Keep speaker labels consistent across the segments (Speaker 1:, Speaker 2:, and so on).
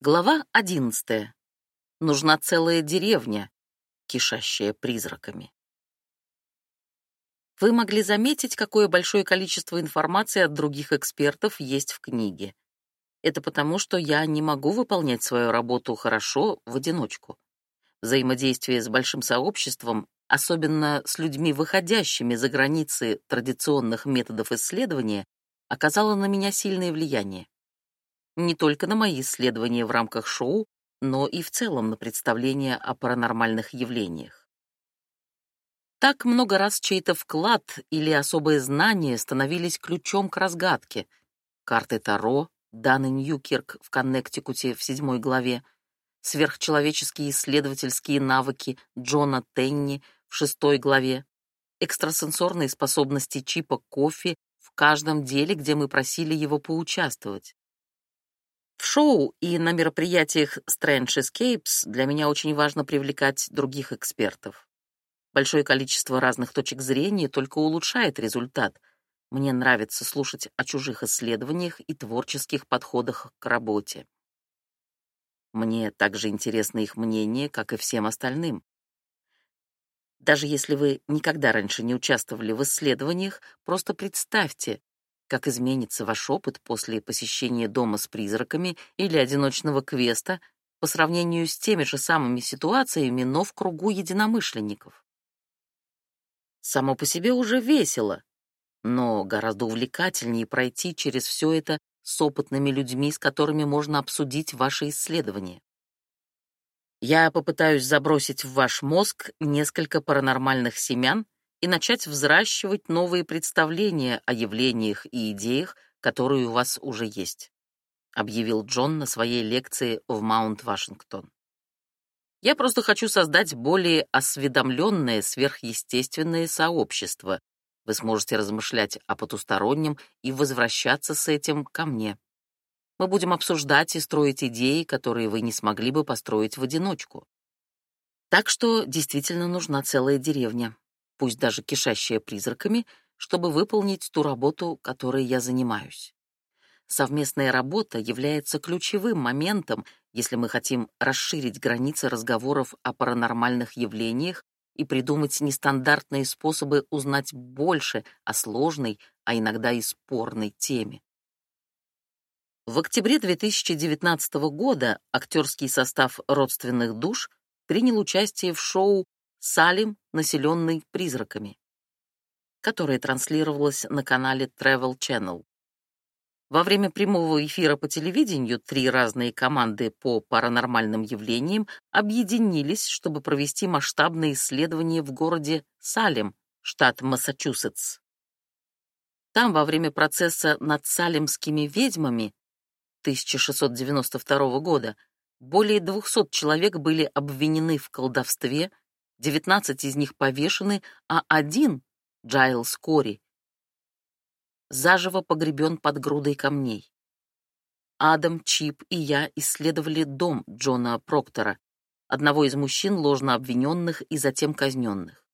Speaker 1: Глава одиннадцатая. Нужна целая деревня, кишащая призраками. Вы могли заметить, какое большое количество информации от других экспертов есть в книге. Это потому, что я не могу выполнять свою работу хорошо в одиночку. Взаимодействие с большим сообществом, особенно с людьми, выходящими за границы традиционных методов исследования, оказало на меня сильное влияние не только на мои исследования в рамках шоу, но и в целом на представления о паранормальных явлениях. Так много раз чей-то вклад или особые знания становились ключом к разгадке. Карты Таро, Даны Ньюкирк в Коннектикуте в седьмой главе, сверхчеловеческие исследовательские навыки Джона Тенни в шестой главе, экстрасенсорные способности Чипа Кофи в каждом деле, где мы просили его поучаствовать шоу и на мероприятиях Strange Escapes для меня очень важно привлекать других экспертов. Большое количество разных точек зрения только улучшает результат. Мне нравится слушать о чужих исследованиях и творческих подходах к работе. Мне также интересно их мнение, как и всем остальным. Даже если вы никогда раньше не участвовали в исследованиях, просто представьте, как изменится ваш опыт после посещения дома с призраками или одиночного квеста по сравнению с теми же самыми ситуациями, но в кругу единомышленников. Само по себе уже весело, но гораздо увлекательнее пройти через все это с опытными людьми, с которыми можно обсудить ваши исследования. Я попытаюсь забросить в ваш мозг несколько паранормальных семян, и начать взращивать новые представления о явлениях и идеях, которые у вас уже есть, объявил Джон на своей лекции в Маунт-Вашингтон. Я просто хочу создать более осведомленное сверхъестественное сообщество. Вы сможете размышлять о потустороннем и возвращаться с этим ко мне. Мы будем обсуждать и строить идеи, которые вы не смогли бы построить в одиночку. Так что действительно нужна целая деревня пусть даже кишащая призраками, чтобы выполнить ту работу, которой я занимаюсь. Совместная работа является ключевым моментом, если мы хотим расширить границы разговоров о паранормальных явлениях и придумать нестандартные способы узнать больше о сложной, а иногда и спорной теме. В октябре 2019 года актерский состав «Родственных душ» принял участие в шоу Салим, населенный призраками, которая транслировалась на канале Travel Channel. Во время прямого эфира по телевидению три разные команды по паранормальным явлениям объединились, чтобы провести масштабные исследования в городе Салим, штат Массачусетс. Там во время процесса над салимскими ведьмами 1692 года более 200 человек были обвинены в колдовстве, 19 из них повешены, а один, Джайлс Кори, заживо погребен под грудой камней. Адам, Чип и я исследовали дом Джона Проктора, одного из мужчин, ложно обвиненных и затем казненных.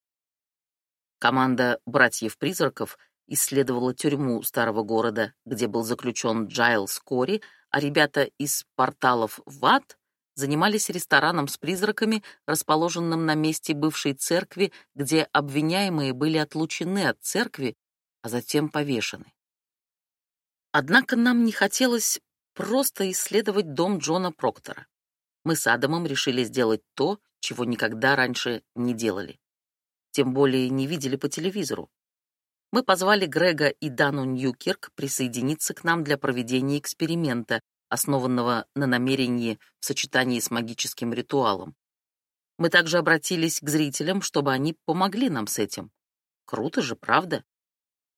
Speaker 1: Команда «Братьев-призраков» исследовала тюрьму старого города, где был заключен Джайлс Кори, а ребята из порталов в ад занимались рестораном с призраками, расположенным на месте бывшей церкви, где обвиняемые были отлучены от церкви, а затем повешены. Однако нам не хотелось просто исследовать дом Джона Проктора. Мы с Адамом решили сделать то, чего никогда раньше не делали. Тем более не видели по телевизору. Мы позвали Грега и Дану Ньюкирк присоединиться к нам для проведения эксперимента, основанного на намерении в сочетании с магическим ритуалом. Мы также обратились к зрителям, чтобы они помогли нам с этим. Круто же, правда?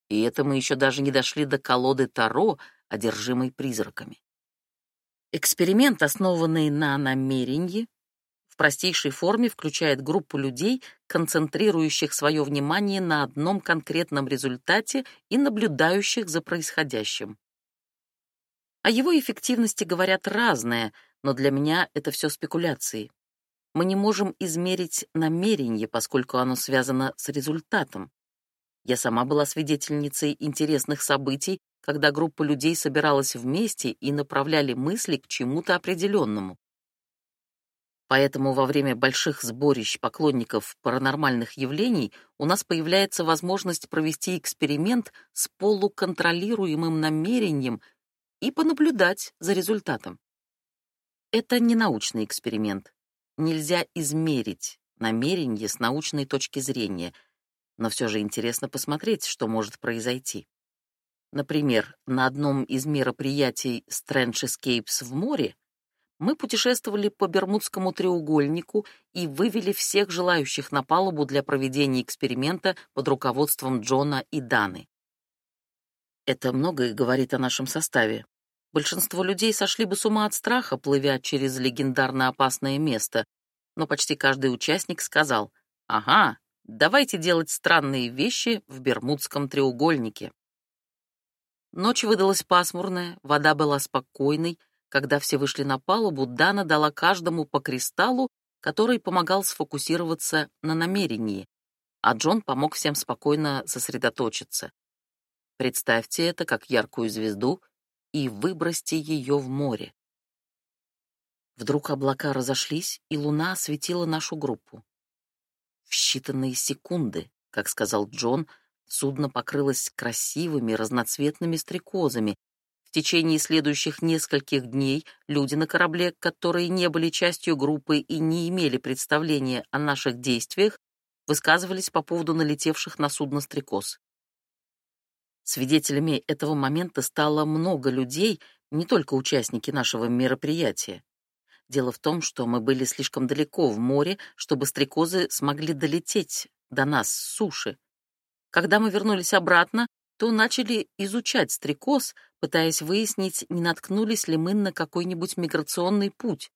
Speaker 1: И это мы еще даже не дошли до колоды Таро, одержимой призраками. Эксперимент, основанный на намерении, в простейшей форме включает группу людей, концентрирующих свое внимание на одном конкретном результате и наблюдающих за происходящим. О его эффективности говорят разное, но для меня это все спекуляции. Мы не можем измерить намерение, поскольку оно связано с результатом. Я сама была свидетельницей интересных событий, когда группа людей собиралась вместе и направляли мысли к чему-то определенному. Поэтому во время больших сборищ поклонников паранормальных явлений у нас появляется возможность провести эксперимент с полуконтролируемым намерением и понаблюдать за результатом. Это не научный эксперимент. Нельзя измерить намерение с научной точки зрения, но все же интересно посмотреть, что может произойти. Например, на одном из мероприятий Strange Escapes в море мы путешествовали по Бермудскому треугольнику и вывели всех желающих на палубу для проведения эксперимента под руководством Джона и Даны. Это многое говорит о нашем составе. Большинство людей сошли бы с ума от страха, плывя через легендарно опасное место, но почти каждый участник сказал «Ага, давайте делать странные вещи в Бермудском треугольнике». Ночь выдалась пасмурная, вода была спокойной. Когда все вышли на палубу, Дана дала каждому по кристаллу, который помогал сфокусироваться на намерении, а Джон помог всем спокойно сосредоточиться. Представьте это как яркую звезду и выбросьте ее в море. Вдруг облака разошлись, и луна осветила нашу группу. В считанные секунды, как сказал Джон, судно покрылось красивыми разноцветными стрекозами. В течение следующих нескольких дней люди на корабле, которые не были частью группы и не имели представления о наших действиях, высказывались по поводу налетевших на судно стрекоз. Свидетелями этого момента стало много людей, не только участники нашего мероприятия. Дело в том, что мы были слишком далеко в море, чтобы стрекозы смогли долететь до нас с суши. Когда мы вернулись обратно, то начали изучать стрекоз, пытаясь выяснить, не наткнулись ли мы на какой-нибудь миграционный путь.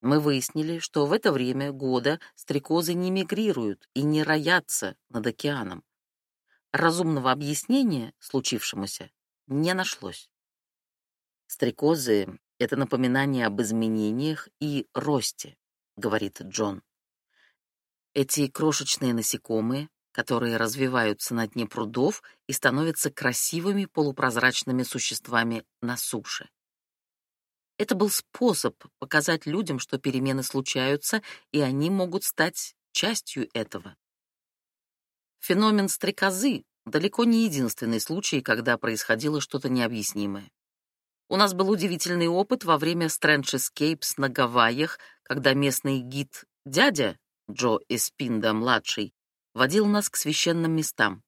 Speaker 1: Мы выяснили, что в это время года стрекозы не мигрируют и не роятся над океаном. Разумного объяснения случившемуся не нашлось. Стрекозы — это напоминание об изменениях и росте, говорит Джон. Эти крошечные насекомые, которые развиваются на дне прудов и становятся красивыми полупрозрачными существами на суше. Это был способ показать людям, что перемены случаются, и они могут стать частью этого. Феномен стрекозы далеко не единственный случай, когда происходило что-то необъяснимое. У нас был удивительный опыт во время Strange Escapes на Гавайях, когда местный гид дядя Джо Эспинда-младший водил нас к священным местам.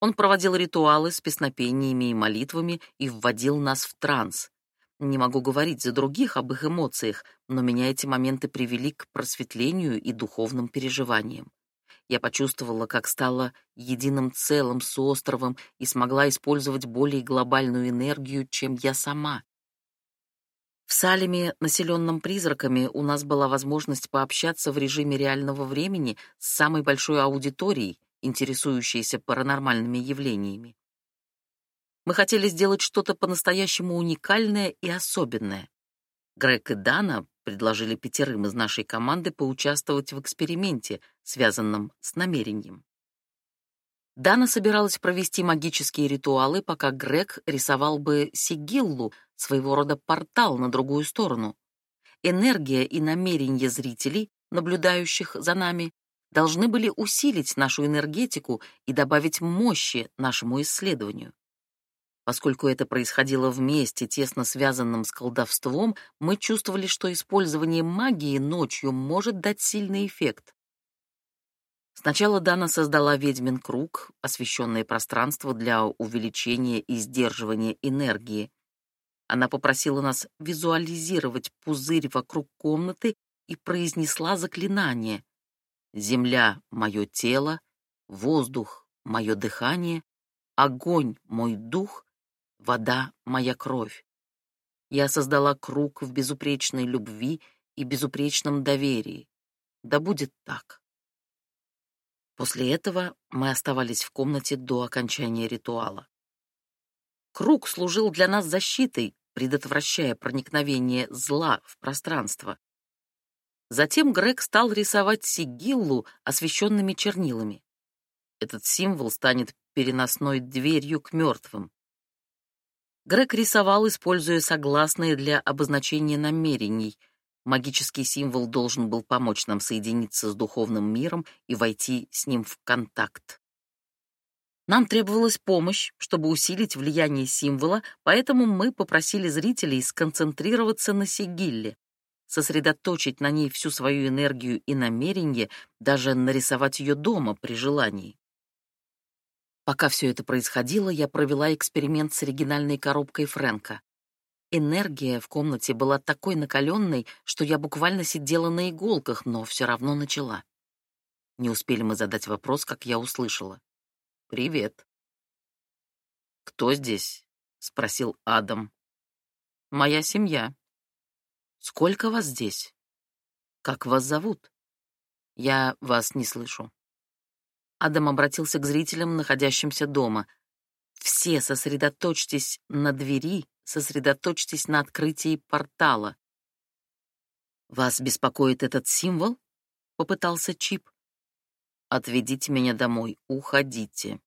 Speaker 1: Он проводил ритуалы с песнопениями и молитвами и вводил нас в транс. Не могу говорить за других об их эмоциях, но меня эти моменты привели к просветлению и духовным переживаниям я почувствовала, как стала единым целым с островом и смогла использовать более глобальную энергию, чем я сама. В Салеме, населенном призраками, у нас была возможность пообщаться в режиме реального времени с самой большой аудиторией, интересующейся паранормальными явлениями. Мы хотели сделать что-то по-настоящему уникальное и особенное. Грег и Дана предложили пятерым из нашей команды поучаствовать в эксперименте, связанном с намерением. Дана собиралась провести магические ритуалы, пока Грег рисовал бы сигиллу, своего рода портал на другую сторону. Энергия и намерения зрителей, наблюдающих за нами, должны были усилить нашу энергетику и добавить мощи нашему исследованию. Поскольку это происходило вместе, тесно связанным с колдовством, мы чувствовали, что использование магии ночью может дать сильный эффект. Сначала Дана создала ведьмин круг, освещенное пространство для увеличения и сдерживания энергии. Она попросила нас визуализировать пузырь вокруг комнаты и произнесла заклинание. «Земля — мое тело, воздух — мое дыхание, огонь — мой дух, вода — моя кровь. Я создала круг в безупречной любви и безупречном доверии. Да будет так. После этого мы оставались в комнате до окончания ритуала. Круг служил для нас защитой, предотвращая проникновение зла в пространство. Затем Грег стал рисовать сигиллу освещенными чернилами. Этот символ станет переносной дверью к мертвым. Грег рисовал, используя согласные для обозначения намерений. Магический символ должен был помочь нам соединиться с духовным миром и войти с ним в контакт. Нам требовалась помощь, чтобы усилить влияние символа, поэтому мы попросили зрителей сконцентрироваться на сигилле, сосредоточить на ней всю свою энергию и намерение, даже нарисовать ее дома при желании. Пока все это происходило, я провела эксперимент с оригинальной коробкой Фрэнка. Энергия в комнате была такой накаленной, что я буквально сидела на иголках, но все равно начала. Не успели мы задать вопрос, как я услышала. «Привет». «Кто здесь?» — спросил Адам. «Моя семья». «Сколько вас здесь?» «Как вас зовут?» «Я вас не слышу». Адам обратился к зрителям, находящимся дома. Все сосредоточьтесь на двери, сосредоточьтесь на открытии портала. Вас беспокоит этот символ? попытался Чип. Отведите меня домой, уходите.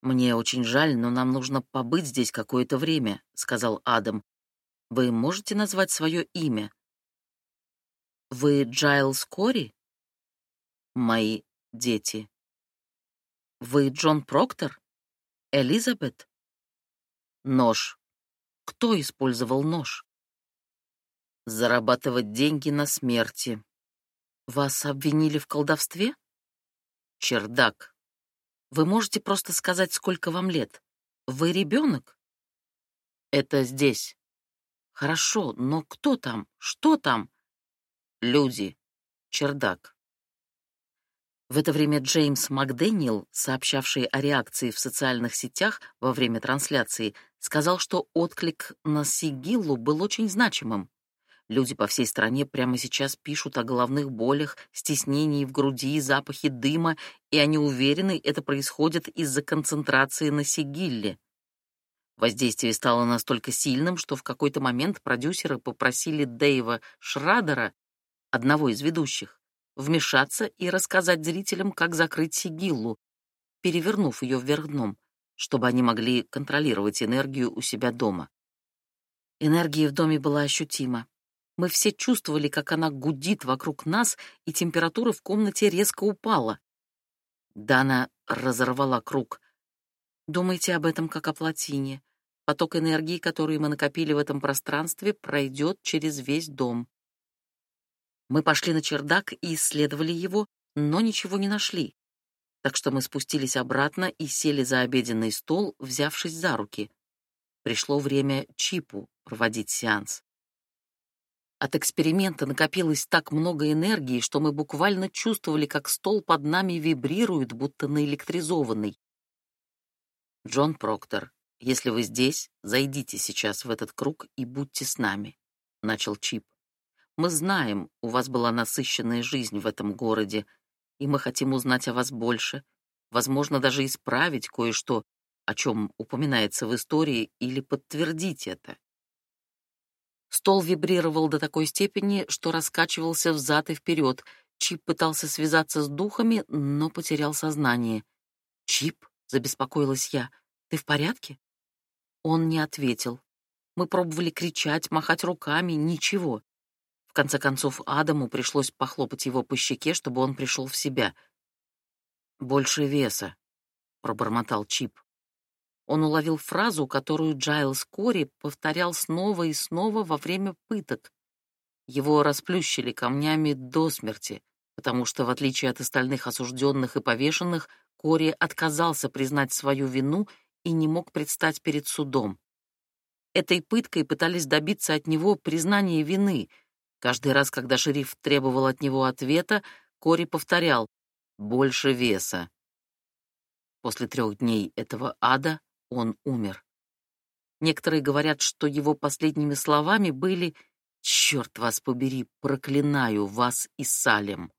Speaker 1: Мне очень жаль, но нам нужно побыть здесь какое-то время, сказал Адам. Вы можете назвать свое имя? Вы Джайл Кори? Мои дети. Вы Джон Проктор? Элизабет? Нож. Кто использовал нож? Зарабатывать деньги на смерти. Вас обвинили в колдовстве? Чердак. Вы можете просто сказать, сколько вам лет? Вы ребенок? Это здесь. Хорошо, но кто там? Что там? Люди. Чердак. В это время Джеймс МакДэниел, сообщавший о реакции в социальных сетях во время трансляции, сказал, что отклик на Сигиллу был очень значимым. Люди по всей стране прямо сейчас пишут о головных болях, стеснении в груди, запахе дыма, и они уверены, это происходит из-за концентрации на Сигилле. Воздействие стало настолько сильным, что в какой-то момент продюсеры попросили Дэйва Шрадера, одного из ведущих, вмешаться и рассказать зрителям, как закрыть сигиллу, перевернув ее вверх дном, чтобы они могли контролировать энергию у себя дома. Энергия в доме была ощутима. Мы все чувствовали, как она гудит вокруг нас, и температура в комнате резко упала. Дана разорвала круг. Думайте об этом как о плотине. Поток энергии, который мы накопили в этом пространстве, пройдет через весь дом. Мы пошли на чердак и исследовали его, но ничего не нашли. Так что мы спустились обратно и сели за обеденный стол, взявшись за руки. Пришло время Чипу проводить сеанс. От эксперимента накопилось так много энергии, что мы буквально чувствовали, как стол под нами вибрирует, будто наэлектризованный. Джон Проктор, если вы здесь, зайдите сейчас в этот круг и будьте с нами, начал Чип. Мы знаем, у вас была насыщенная жизнь в этом городе, и мы хотим узнать о вас больше, возможно, даже исправить кое-что, о чем упоминается в истории, или подтвердить это. Стол вибрировал до такой степени, что раскачивался взад и вперед. Чип пытался связаться с духами, но потерял сознание. «Чип?» — забеспокоилась я. «Ты в порядке?» Он не ответил. Мы пробовали кричать, махать руками, ничего. В конце концов, Адаму пришлось похлопать его по щеке, чтобы он пришел в себя. «Больше веса», — пробормотал Чип. Он уловил фразу, которую Джайлс Кори повторял снова и снова во время пыток. Его расплющили камнями до смерти, потому что, в отличие от остальных осужденных и повешенных, Кори отказался признать свою вину и не мог предстать перед судом. Этой пыткой пытались добиться от него признания вины, Каждый раз, когда шериф требовал от него ответа, Кори повторял «больше веса». После трех дней этого ада он умер. Некоторые говорят, что его последними словами были «Черт вас побери, проклинаю вас и Салем».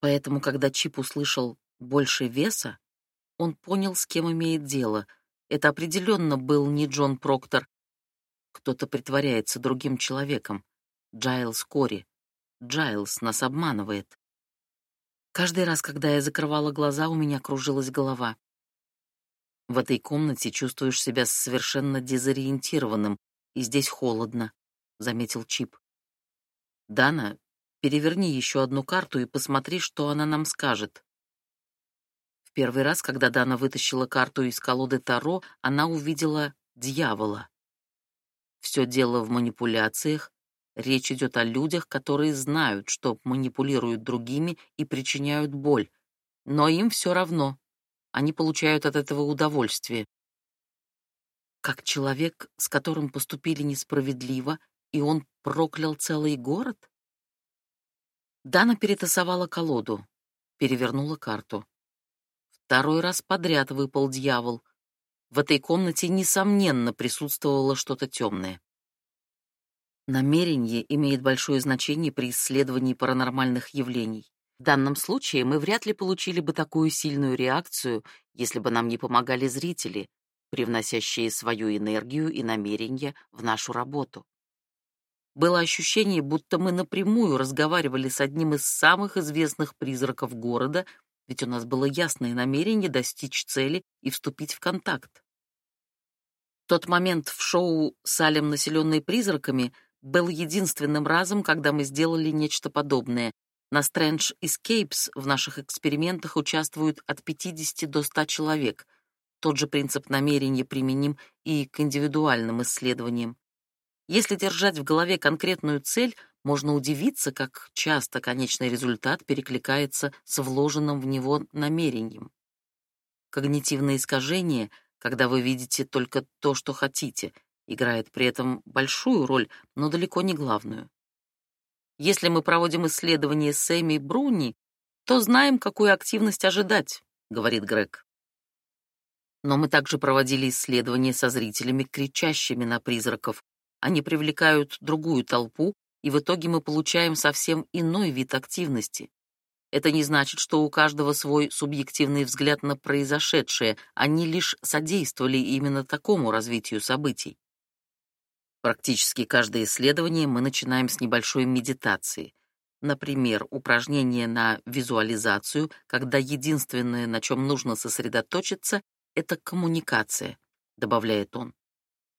Speaker 1: Поэтому, когда Чип услышал «больше веса», он понял, с кем имеет дело. Это определенно был не Джон Проктор. Кто-то притворяется другим человеком. Джайлс Кори. Джайлс нас обманывает. Каждый раз, когда я закрывала глаза, у меня кружилась голова. В этой комнате чувствуешь себя совершенно дезориентированным, и здесь холодно, заметил Чип. Дана, переверни еще одну карту и посмотри, что она нам скажет. В первый раз, когда Дана вытащила карту из колоды Таро, она увидела дьявола. Все дело в манипуляциях, Речь идет о людях, которые знают, что манипулируют другими и причиняют боль, но им все равно. Они получают от этого удовольствие. Как человек, с которым поступили несправедливо, и он проклял целый город? Дана перетасовала колоду, перевернула карту. Второй раз подряд выпал дьявол. В этой комнате, несомненно, присутствовало что-то темное. Намерение имеет большое значение при исследовании паранормальных явлений. В данном случае мы вряд ли получили бы такую сильную реакцию, если бы нам не помогали зрители, привносящие свою энергию и намерение в нашу работу. Было ощущение, будто мы напрямую разговаривали с одним из самых известных призраков города, ведь у нас было ясное намерение достичь цели и вступить в контакт. В тот момент в шоу «Салем, населенный призраками» был единственным разом, когда мы сделали нечто подобное. На Strange Escapes в наших экспериментах участвуют от 50 до 100 человек. Тот же принцип намерения применим и к индивидуальным исследованиям. Если держать в голове конкретную цель, можно удивиться, как часто конечный результат перекликается с вложенным в него намерением. Когнитивное искажение, когда вы видите только то, что хотите — играет при этом большую роль, но далеко не главную. Если мы проводим исследование Сэмми и Бруни, то знаем, какую активность ожидать, говорит Грег. Но мы также проводили исследования со зрителями, кричащими на призраков. Они привлекают другую толпу, и в итоге мы получаем совсем иной вид активности. Это не значит, что у каждого свой субъективный взгляд на произошедшее, они лишь содействовали именно такому развитию событий. Практически каждое исследование мы начинаем с небольшой медитации. Например, упражнение на визуализацию, когда единственное, на чем нужно сосредоточиться, это коммуникация, добавляет он.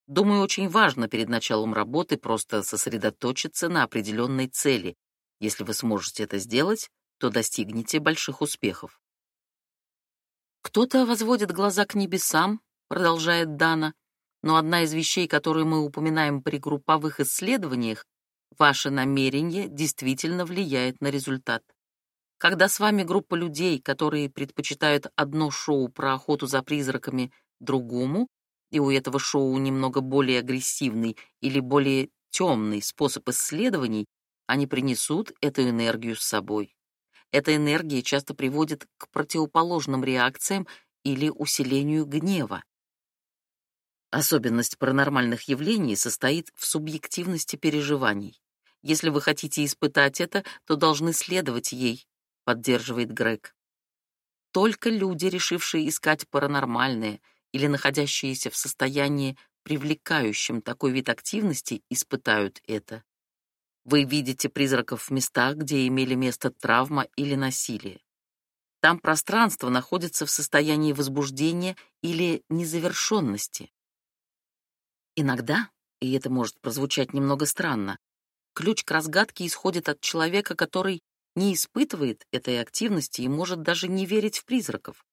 Speaker 1: Думаю, очень важно перед началом работы просто сосредоточиться на определенной цели. Если вы сможете это сделать, то достигнете больших успехов. Кто-то возводит глаза к небесам, продолжает Дана, но одна из вещей, которую мы упоминаем при групповых исследованиях, ваше намерение действительно влияет на результат. Когда с вами группа людей, которые предпочитают одно шоу про охоту за призраками другому, и у этого шоу немного более агрессивный или более темный способ исследований, они принесут эту энергию с собой. Эта энергия часто приводит к противоположным реакциям или усилению гнева. Особенность паранормальных явлений состоит в субъективности переживаний. Если вы хотите испытать это, то должны следовать ей, поддерживает Грег. Только люди, решившие искать паранормальное или находящиеся в состоянии, привлекающем такой вид активности, испытают это. Вы видите призраков в местах, где имели место травма или насилие. Там пространство находится в состоянии возбуждения или незавершенности. Иногда, и это может прозвучать немного странно, ключ к разгадке исходит от человека, который не испытывает этой активности и может даже не верить в призраков.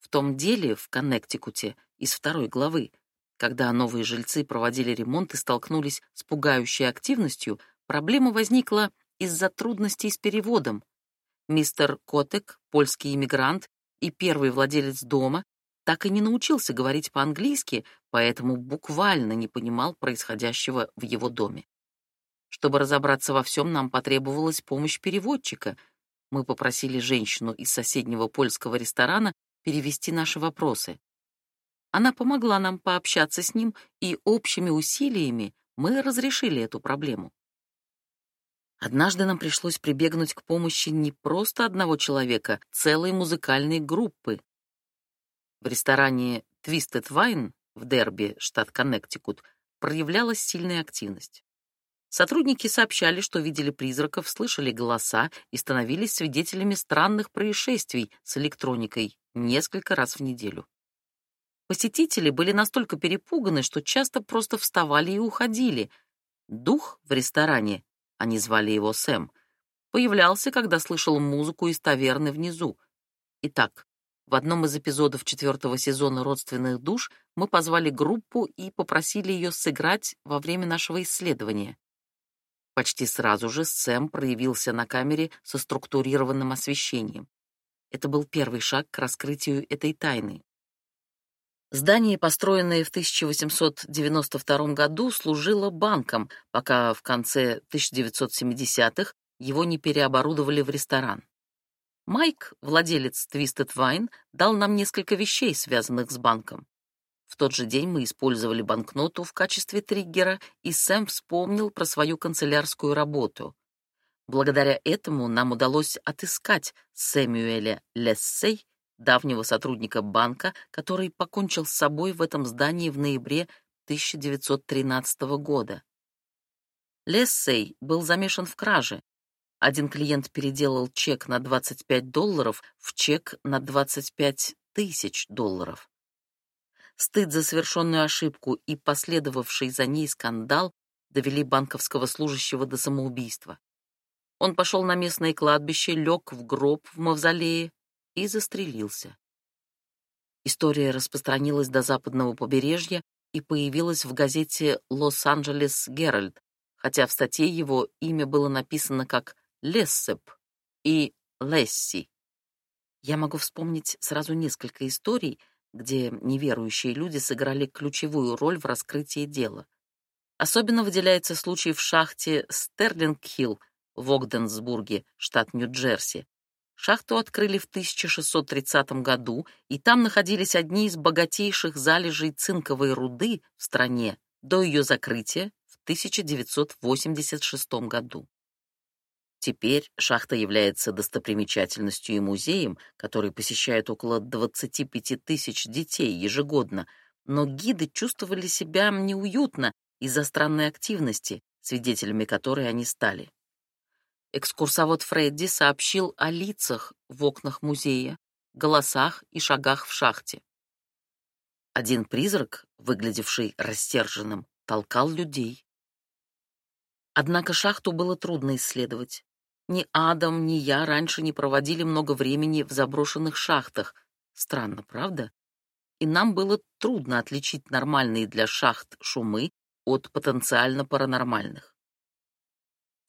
Speaker 1: В том деле в Коннектикуте из второй главы, когда новые жильцы проводили ремонт и столкнулись с пугающей активностью, проблема возникла из-за трудностей с переводом. Мистер Котек, польский иммигрант и первый владелец дома, так и не научился говорить по-английски, поэтому буквально не понимал происходящего в его доме. Чтобы разобраться во всем, нам потребовалась помощь переводчика. Мы попросили женщину из соседнего польского ресторана перевести наши вопросы. Она помогла нам пообщаться с ним, и общими усилиями мы разрешили эту проблему. Однажды нам пришлось прибегнуть к помощи не просто одного человека, целой музыкальной группы, в ресторане Twisted Wine в Дерби, штат Коннектикут, проявлялась сильная активность. Сотрудники сообщали, что видели призраков, слышали голоса и становились свидетелями странных происшествий с электроникой несколько раз в неделю. Посетители были настолько перепуганы, что часто просто вставали и уходили. Дух в ресторане, они звали его Сэм, появлялся, когда слышал музыку из таверны внизу. Итак, в одном из эпизодов четвертого сезона «Родственных душ» мы позвали группу и попросили ее сыграть во время нашего исследования. Почти сразу же Сэм проявился на камере со структурированным освещением. Это был первый шаг к раскрытию этой тайны. Здание, построенное в 1892 году, служило банком, пока в конце 1970-х его не переоборудовали в ресторан. Майк, владелец Twisted Wine, дал нам несколько вещей, связанных с банком. В тот же день мы использовали банкноту в качестве триггера, и Сэм вспомнил про свою канцелярскую работу. Благодаря этому нам удалось отыскать Сэмюэля Лессей, давнего сотрудника банка, который покончил с собой в этом здании в ноябре 1913 года. Лессей был замешан в краже, один клиент переделал чек на 25 долларов в чек на 25 тысяч долларов. Стыд за совершенную ошибку и последовавший за ней скандал довели банковского служащего до самоубийства. Он пошел на местное кладбище, лег в гроб в мавзолее и застрелился. История распространилась до западного побережья и появилась в газете «Лос-Анджелес Геральд», хотя в статье его имя было написано как Лессеп и Лесси. Я могу вспомнить сразу несколько историй, где неверующие люди сыграли ключевую роль в раскрытии дела. Особенно выделяется случай в шахте Стерлинг-Хилл в Огденсбурге, штат Нью-Джерси. Шахту открыли в 1630 году, и там находились одни из богатейших залежей цинковой руды в стране до ее закрытия в 1986 году. Теперь шахта является достопримечательностью и музеем, который посещает около 25 тысяч детей ежегодно, но гиды чувствовали себя неуютно из-за странной активности, свидетелями которой они стали. Экскурсовод Фредди сообщил о лицах в окнах музея, голосах и шагах в шахте. Один призрак, выглядевший растерженным, толкал людей. Однако шахту было трудно исследовать. Ни Адам, ни я раньше не проводили много времени в заброшенных шахтах. Странно, правда? И нам было трудно отличить нормальные для шахт шумы от потенциально паранормальных.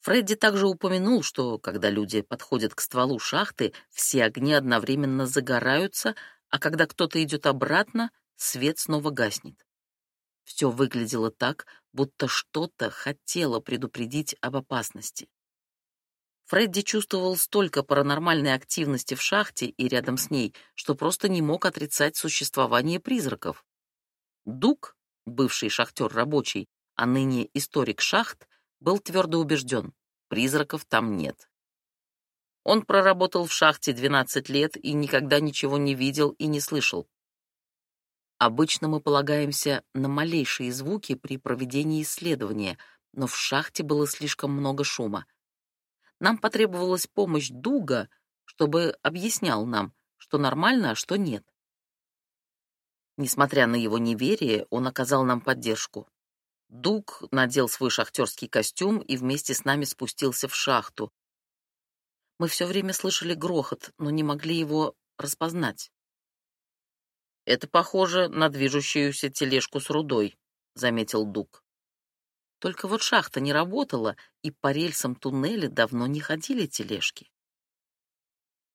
Speaker 1: Фредди также упомянул, что когда люди подходят к стволу шахты, все огни одновременно загораются, а когда кто-то идет обратно, свет снова гаснет. Все выглядело так, будто что-то хотело предупредить об опасности. Фредди чувствовал столько паранормальной активности в шахте и рядом с ней, что просто не мог отрицать существование призраков. Дук, бывший шахтер рабочий, а ныне историк шахт, был твердо убежден — призраков там нет. Он проработал в шахте 12 лет и никогда ничего не видел и не слышал. Обычно мы полагаемся на малейшие звуки при проведении исследования, но в шахте было слишком много шума — нам потребовалась помощь Дуга, чтобы объяснял нам, что нормально, а что нет. Несмотря на его неверие, он оказал нам поддержку. Дуг надел свой шахтерский костюм и вместе с нами спустился в шахту. Мы все время слышали грохот, но не могли его распознать. «Это похоже на движущуюся тележку с рудой», — заметил Дуг. Только вот шахта не работала, и по рельсам туннеля давно не ходили тележки.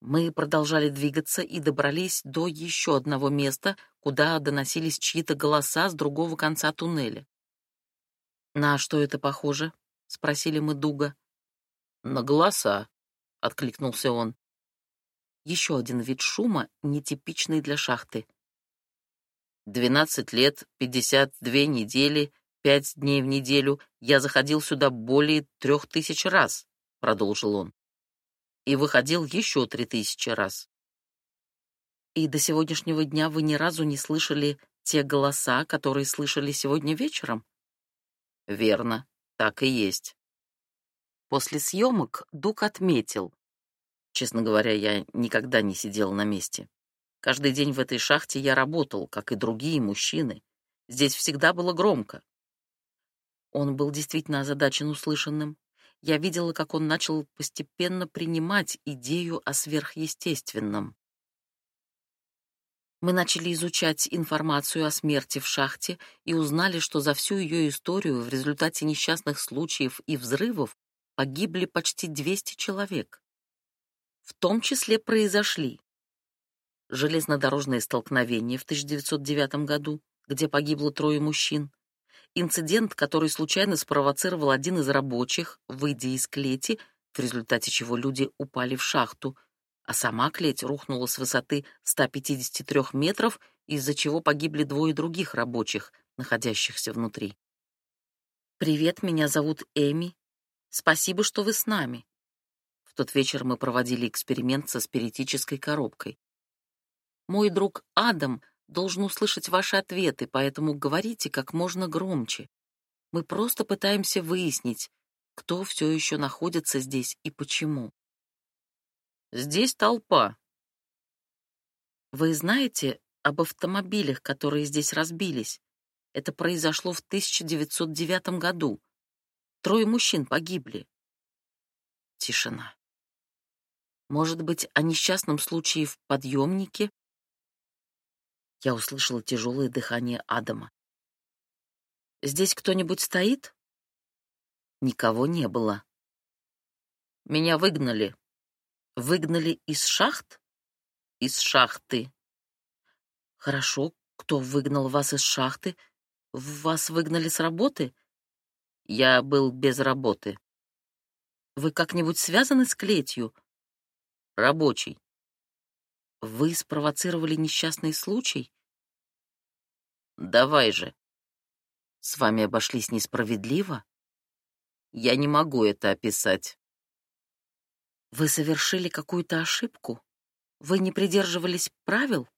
Speaker 1: Мы продолжали двигаться и добрались до еще одного места, куда доносились чьи-то голоса с другого конца туннеля. «На что это похоже?» — спросили мы Дуга. «На голоса», — откликнулся он. Еще один вид шума, нетипичный для шахты. «Двенадцать лет, пятьдесят две недели, пять дней в неделю, я заходил сюда более трех тысяч раз, — продолжил он, — и выходил еще три тысячи раз. И до сегодняшнего дня вы ни разу не слышали те голоса, которые слышали сегодня вечером? Верно, так и есть. После съемок Дук отметил. Честно говоря, я никогда не сидел на месте. Каждый день в этой шахте я работал, как и другие мужчины. Здесь всегда было громко. Он был действительно озадачен услышанным. Я видела, как он начал постепенно принимать идею о сверхъестественном. Мы начали изучать информацию о смерти в шахте и узнали, что за всю ее историю в результате несчастных случаев и взрывов погибли почти 200 человек. В том числе произошли железнодорожные столкновения в 1909 году, где погибло трое мужчин, Инцидент, который случайно спровоцировал один из рабочих, выйдя из клети, в результате чего люди упали в шахту, а сама клеть рухнула с высоты 153 метров, из-за чего погибли двое других рабочих, находящихся внутри. «Привет, меня зовут Эми. Спасибо, что вы с нами». В тот вечер мы проводили эксперимент со спиритической коробкой. Мой друг Адам — должен услышать ваши ответы, поэтому говорите как можно громче. Мы просто пытаемся выяснить, кто все еще находится здесь и почему. Здесь толпа. Вы знаете об автомобилях, которые здесь разбились? Это произошло в 1909 году. Трое мужчин погибли. Тишина. Может быть, о несчастном случае в подъемнике? Я услышала тяжелое дыхание Адама. «Здесь кто-нибудь стоит?» Никого не было. «Меня выгнали». «Выгнали из шахт?» «Из шахты». «Хорошо, кто выгнал вас из шахты? Вас выгнали с работы?» «Я был без работы». «Вы как-нибудь связаны с клетью?» «Рабочий». Вы спровоцировали несчастный случай? Давай же. С вами обошлись несправедливо? Я не могу это описать. Вы совершили какую-то ошибку? Вы не придерживались правил?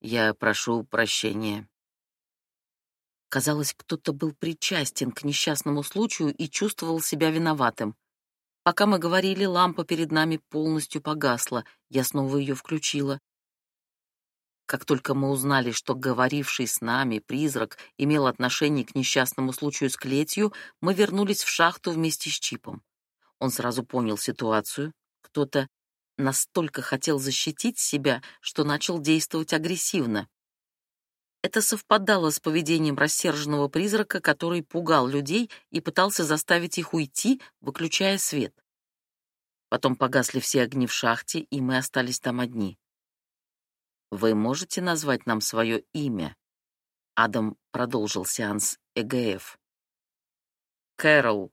Speaker 1: Я прошу прощения. Казалось, кто-то был причастен к несчастному случаю и чувствовал себя виноватым. Пока мы говорили, лампа перед нами полностью погасла. Я снова ее включила. Как только мы узнали, что говоривший с нами призрак имел отношение к несчастному случаю с клетью, мы вернулись в шахту вместе с Чипом. Он сразу понял ситуацию. Кто-то настолько хотел защитить себя, что начал действовать агрессивно. Это совпадало с поведением рассерженного призрака, который пугал людей и пытался заставить их уйти, выключая свет. Потом погасли все огни в шахте, и мы остались там одни. «Вы можете назвать нам свое имя?» Адам продолжил сеанс ЭГФ. «Кэрол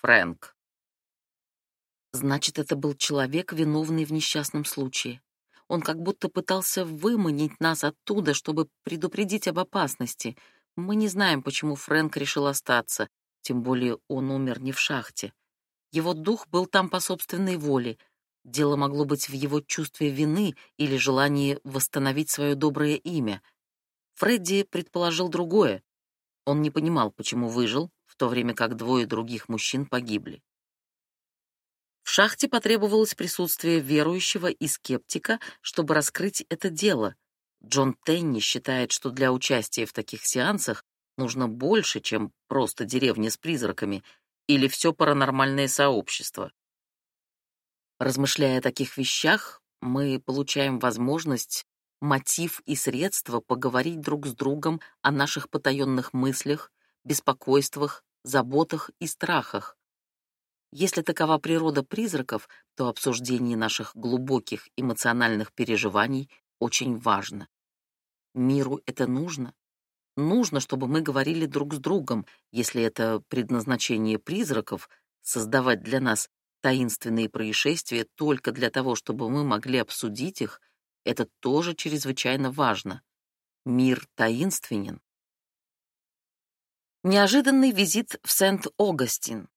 Speaker 1: Фрэнк». Значит, это был человек, виновный в несчастном случае. Он как будто пытался выманить нас оттуда, чтобы предупредить об опасности. Мы не знаем, почему Фрэнк решил остаться, тем более он умер не в шахте. Его дух был там по собственной воле. Дело могло быть в его чувстве вины или желании восстановить свое доброе имя. Фредди предположил другое. Он не понимал, почему выжил, в то время как двое других мужчин погибли. В шахте потребовалось присутствие верующего и скептика, чтобы раскрыть это дело. Джон Тенни считает, что для участия в таких сеансах нужно больше, чем просто деревня с призраками или все паранормальное сообщество. Размышляя о таких вещах, мы получаем возможность, мотив и средства поговорить друг с другом о наших потаенных мыслях, беспокойствах, заботах и страхах, если такова природа призраков, то обсуждение наших глубоких эмоциональных переживаний очень важно. Миру это нужно. Нужно, чтобы мы говорили друг с другом, если это предназначение призраков — создавать для нас таинственные происшествия только для того, чтобы мы могли обсудить их, это тоже чрезвычайно важно. Мир таинственен. Неожиданный визит в Сент-Огастин.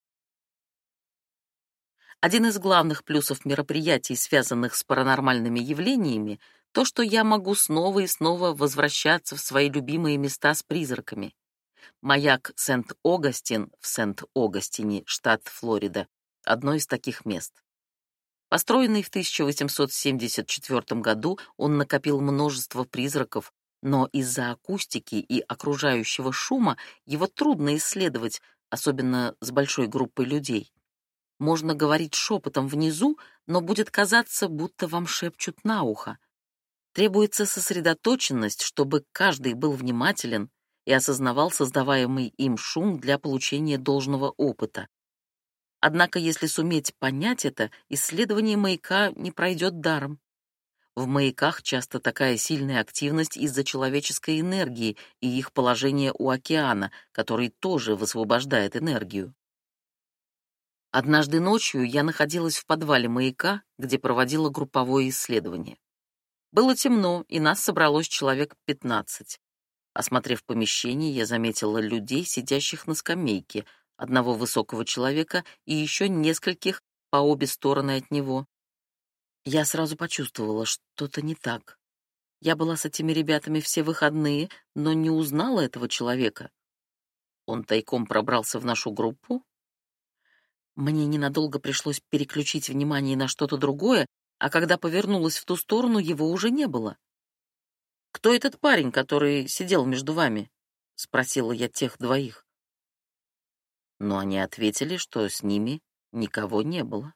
Speaker 1: Один из главных плюсов мероприятий, связанных с паранормальными явлениями, то, что я могу снова и снова возвращаться в свои любимые места с призраками. Маяк Сент-Огастин в Сент-Огастине, штат Флорида, одно из таких мест. Построенный в 1874 году, он накопил множество призраков, но из-за акустики и окружающего шума его трудно исследовать, особенно с большой группой людей. Можно говорить шепотом внизу, но будет казаться, будто вам шепчут на ухо. Требуется сосредоточенность, чтобы каждый был внимателен и осознавал создаваемый им шум для получения должного опыта. Однако, если суметь понять это, исследование маяка не пройдет даром. В маяках часто такая сильная активность из-за человеческой энергии и их положения у океана, который тоже высвобождает энергию. Однажды ночью я находилась в подвале маяка, где проводила групповое исследование. Было темно, и нас собралось человек 15. Осмотрев помещение, я заметила людей, сидящих на скамейке, одного высокого человека и еще нескольких по обе стороны от него. Я сразу почувствовала, что-то не так. Я была с этими ребятами все выходные, но не узнала этого человека. Он тайком пробрался в нашу группу мне ненадолго пришлось переключить внимание на что-то другое, а когда повернулась в ту сторону, его уже не было. «Кто этот парень, который сидел между вами?» — спросила я тех двоих. Но они ответили, что с ними никого не было.